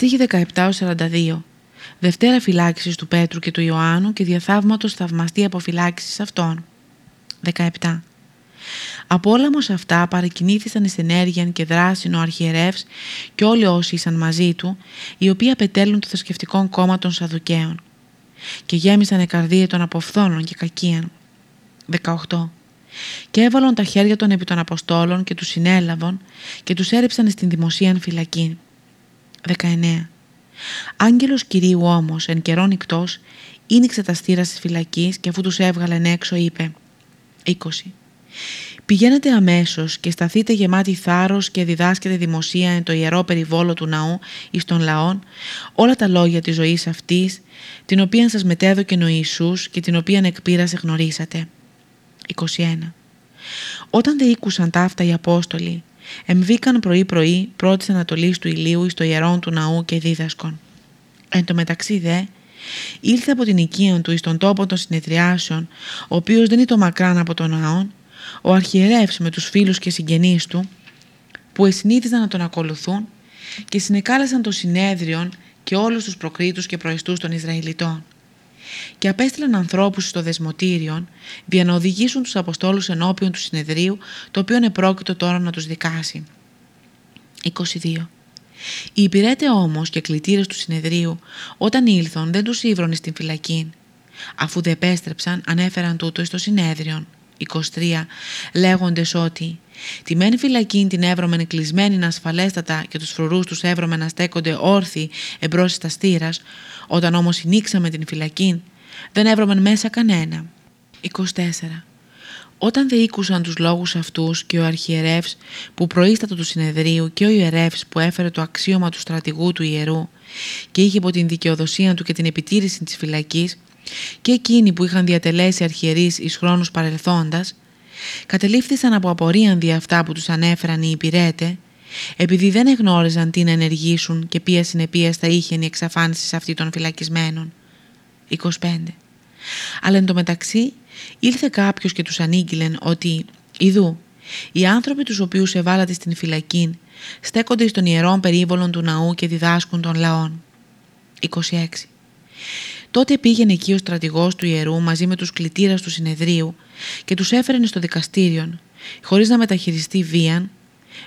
Στίχη 17-42 Δευτέρα φυλάκισης του Πέτρου και του Ιωάννου και διαθαύματος θαυμαστή αποφυλάκησης αυτών. 17. Από όλα όμως αυτά παρακινήθησαν εις ενέργεια και δράση ο αρχιερεύς και όλοι όσοι ήσαν μαζί του, οι οποίοι απετέλουν το θρησκευτικό κόμμα των Σαδουκαίων και γέμισαν καρδία των αποφθόνων και κακίαν. 18. Και έβαλαν τα χέρια των επί των Αποστόλων και τους συνέλαβαν και τους έριψαν στην δημοσίαν φυλακή. 19. Άγγελος Κυρίου όμως εν καιρόν νυχτός ίνιξε τα στήρα της φυλακής και αφού τους έβγαλεν έξω είπε 20. Πηγαίνετε αμέσως και σταθείτε γεμάτη θάρρος και διδάσκετε δημοσία εν το ιερό περιβόλο του ναού εις των λαών όλα τα λόγια της ζωής αυτής την οποία σας μετέδωκε ο Ιησούς και την οποία εκπήρασε γνωρίσατε. 21. Όταν δε ήκουσαν ταύτα οι Απόστολοι εμβήκαν πρωί-πρωί πρώτης ανατολής του ηλίου εις το ιερόν του ναού και δίδασκον. Εν τω μεταξύ δε, ήλθε από την οικία του εις τον τόπο των συνεδριάσεων, ο οποίος δεν ήταν μακράν από τον ναόν, ο αρχιερεύς με τους φίλους και συγγενείς του, που εσυνήθιζαν να τον ακολουθούν και συνεκάλεσαν το συνέδριον και όλους τους προκρίτους και προεστούς των Ισραηλιτών. Και απέστειλαν ανθρώπους στο δεσμοτήριον για να οδηγήσουν τους Αποστόλους ενώπιον του συνεδρίου, το οποίο επρόκειτο τώρα να τους δικάσει. 22. Οι υπηρέτε όμως και κλητήρες του συνεδρίου, όταν ήλθον δεν τους ήβρωνε στην φυλακή. Αφού δεν επέστρεψαν, ανέφεραν τούτο στο συνέδριον. 23 λέγοντες ότι τη μεν φυλακή την έβρωμεν κλεισμένη ασφαλέστατα και τους φρουρούς τους έβρωμεν να στέκονται όρθιοι εμπρός στα στήρας, όταν όμως συνήξαμε την φυλακή δεν έβρωμεν μέσα κανένα. 24. Όταν δε ήκουσαν τους λόγους αυτούς και ο αρχιερεύς που προείστατο του συνεδρίου και ο ιερεύς που έφερε το αξίωμα του στρατηγού του ιερού και είχε από την δικαιοδοσία του και την επιτήρηση της φυλακής και εκείνοι που είχαν διατελέσει αρχιερείς εις χρόνους παρελθόντας, κατελήφθησαν από απορρίαν δι' αυτά που τους ανέφεραν οι υπηρέτε, επειδή δεν εγνώριζαν τι να ενεργήσουν και ποια συνεπίας θα είχε η εξαφάνιση σε αυτή των φυλακισμένων. 25. Αλλά εν τω μεταξύ ήλθε κάποιος και τους ανήγγειλεν ότι «Ιδού, οι άνθρωποι τους οποίους εβάλατε στην φυλακή στέκονται στον ιερόν περίβολον του ναού και διδάσκουν των λαών». 26. Τότε πήγαινε εκεί ο στρατηγός του ιερού μαζί με τους κλητήρας του συνεδρίου και τους έφερνε στο δικαστήριο, χωρίς να μεταχειριστεί βίαν,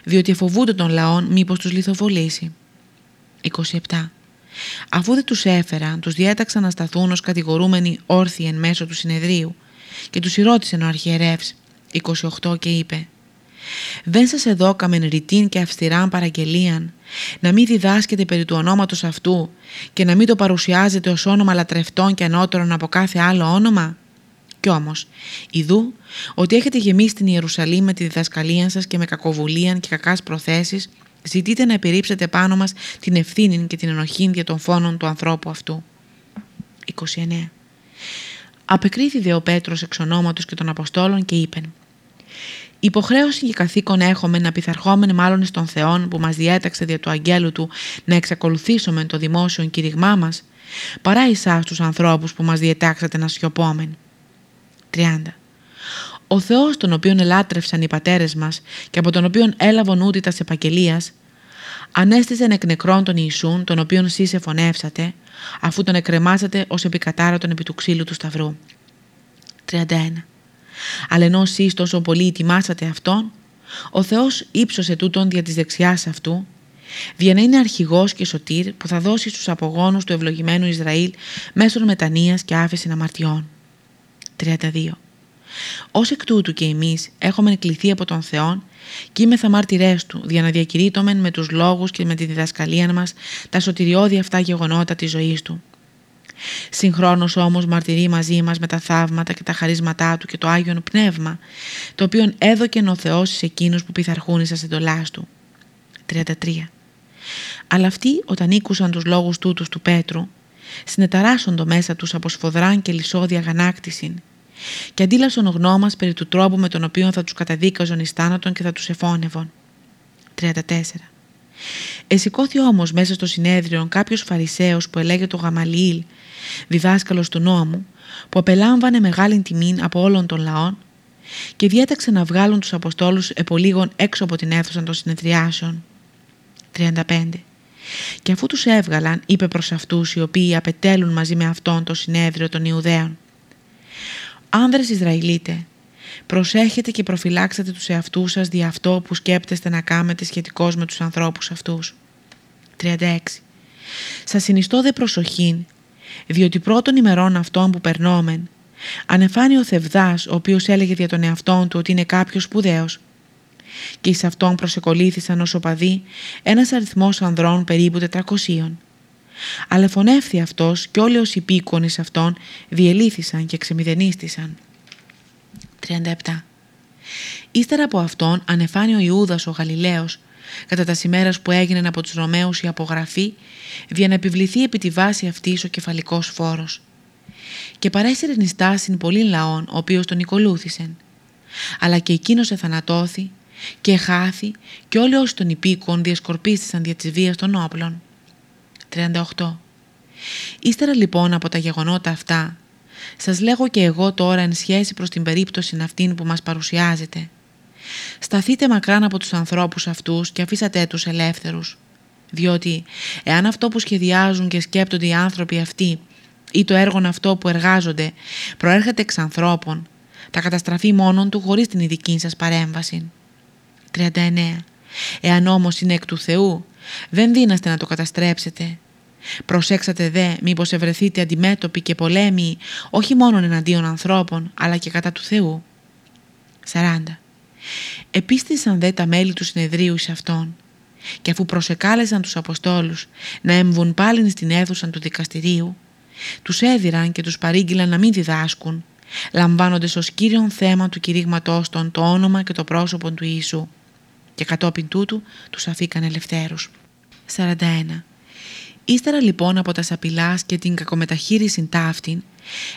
διότι φοβούνται των λαών μήπως τους λιθοβολήσει. 27. Αφού δεν τους έφεραν, τους διέταξαν να σταθούν ως κατηγορούμενοι όρθιοι εν μέσω του συνεδρίου και τους ρώτησε ο αρχιερεύς 28 και είπε «Δεν σας εδώκαμεν ρητήν και αυστηράν παραγγελίαν να μην διδάσκετε περί του ονόματος αυτού και να μην το παρουσιάζετε ως όνομα λατρευτών και ανώτερων από κάθε άλλο όνομα» Κι όμως, ειδού ότι έχετε γεμίσει την Ιερουσαλήμ με τη διδασκαλία σας και με κακοβουλίαν και κακάς προθέσεις, ζητείτε να επιρρύψετε πάνω μας την ευθύνη και την ενοχή για των φόνων του ανθρώπου αυτού. 29. Απεκρίθη ο Πέτρος εξ ονόματος και των Αποστόλων και είπεν Υποχρέωση και καθήκον έχουμε να πειθαρχόμεν μάλλον στον Θεόν που μας διέταξε δια του αγγέλου του να εξακολουθήσουμε το δημόσιο κηρυγμά μας παρά εσάς τους ανθρώπους που μας διετάξατε να σιωπόμεν. 30. Ο Θεός τον οποίον ελάτρευσαν οι πατέρες μας και από τον οποίον έλαβαν ούτη τα επαγγελίας ανέστησε εκ νεκρών τον Ιησούν τον οποίον σεις εφωνεύσατε αφού τον εκρεμάσατε ως επικατάρατον επί του ξύλου του σταυρού. 31. Αλλά ενώ εσείς τόσο πολύ ετοιμάσατε Αυτόν, ο Θεός ύψωσε τούτον δια της δεξιάς αυτού, δια να είναι αρχηγός και σωτήρ που θα δώσει στους απογόνους του ευλογημένου Ισραήλ μέσω μετανοίας και άφεση αμαρτιών. 32. Ως εκ τούτου και εμείς έχουμε κληθεί από τον Θεό και είμαι μάρτυρές Του, για να διακηρύττωμεν με τους λόγους και με τη διδασκαλία μας τα σωτηριώδη αυτά γεγονότα της ζωής Του. Συγχρόνως όμως μαρτυρεί μαζί μας με τα θαύματα και τα χαρίσματά Του και το Άγιον Πνεύμα, το οποίο έδωκε ο Θεός σε εκείνους που πειθαρχούν εις εντολάς Του. 33. Αλλά αυτοί όταν ήκουσαν τους λόγους τούτους του Πέτρου, συνεταράσσοντο μέσα τους από σφοδράν και λισόδια αγανάκτησιν και αντίλασον ο γνώμας περί του τρόπου με τον οποίο θα τους καταδίκαζον εις θάνατον και θα τους εφώνευον. 34. Εσηκώθη όμως μέσα στο συνέδριο κάποιος φαρισαίος που ελέγε το Γαμαλιήλ, διδάσκαλος του νόμου, που απελάμβανε μεγάλη τιμή από όλων των λαών και διέταξε να βγάλουν τους Αποστόλους επολίγων έξω από την αίθουσα των συνεδριάσεων. 35. Και αφού τους έβγαλαν, είπε προς αυτούς οι οποίοι απετέλουν μαζί με αυτόν το συνέδριο των Ιουδαίων. Άνδρες Ισραηλίτε, προσέχετε και προφυλάξατε τους εαυτούς σας δι' αυτό που σκέπτεστε να κάνετε σχετικώς με τους ανθρώπους αυτούς. 36. Σας συνιστώ δε προσοχήν, διότι πρώτων ημερών αυτών που περνόμεν, ανεφάνει ο Θευδάς, ο οποίος έλεγε για τον εαυτόν του ότι είναι κάποιος σπουδαίος, και εις αυτόν προσεκολήθησαν ως οπαδοί ένας αριθμός ανδρών περίπου τετρακοσίων. Αλλά φωνεύθη αυτός και όλοι όσοι υπήκον εις αυτόν διελήθησαν και ξεμηδενίστησαν. 37. Ύστερα από αυτόν ανεφάνει ο Ιούδας ο Γαλιλαίος κατά τας σημέρας που έγιναν από τους Ρωμαίους η απογραφή για να επιβληθεί επί τη βάση αυτής ο κεφαλικός φόρος. Και παρέσυρε νηστάσιν πολλήν λαών ο οποίος τον οικολούθησεν. Αλλά και εκείνος εθανατώθη και χάθη και όλοι όσοι τον υπήκον διασκορπίστησαν δια της βίας των όπλων. 38. Ύστερα λοιπόν από τα γεγονότα αυτά, σας λέγω και εγώ τώρα εν σχέση προς την περίπτωση αυτήν που μας παρουσιάζεται. Σταθείτε μακράν από τους ανθρώπους αυτούς και αφήσατε τους ελεύθερους. Διότι εάν αυτό που σχεδιάζουν και σκέπτονται οι άνθρωποι αυτοί ή το έργο αυτό που εργάζονται προέρχεται εξ ανθρώπων, θα καταστραφεί μόνον του χωρίς την ειδική σας παρέμβαση. 39. Εάν όμως είναι εκ του Θεού, δεν δύναστε να το καταστρέψετε. Προσέξατε δε μήπως ευρεθείτε αντιμέτωποι και πολέμοι όχι μόνο εναντίον ανθρώπων αλλά και κατά του Θεού. 40. Επίστησαν δε τα μέλη του συνεδρίου εις αυτόν και αφού προσεκάλεσαν τους Αποστόλους να έμβουν πάλι στην αίθουσα του δικαστηρίου τους έδιραν και τους παρήγγειλαν να μην διδάσκουν λαμβάνοντες ως κύριον θέμα του κηρύγματός των το όνομα και το πρόσωπο του Ιησού και κατόπιν τούτου τους αφήκαν ελευθέρους. 41. Ύστερα λοιπόν από τα σαπηλάς και την κακομεταχείριση ταύτην,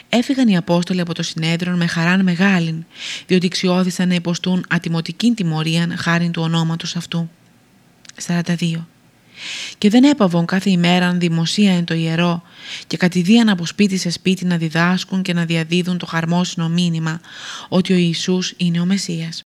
έφυγαν οι Απόστολοι από το συνέδριο με χαράν μεγάλην, διότι ξιώθησαν να υποστούν ατιμωτικήν τιμωρίαν χάριν του ονόματος αυτού. 42. Και δεν έπαβον κάθε ημέραν δημοσία εν το ιερό και κατηδίαν από σπίτι σε σπίτι να διδάσκουν και να διαδίδουν το χαρμόσυνο μήνυμα ότι ο Ιησούς είναι ο Μεσσίας.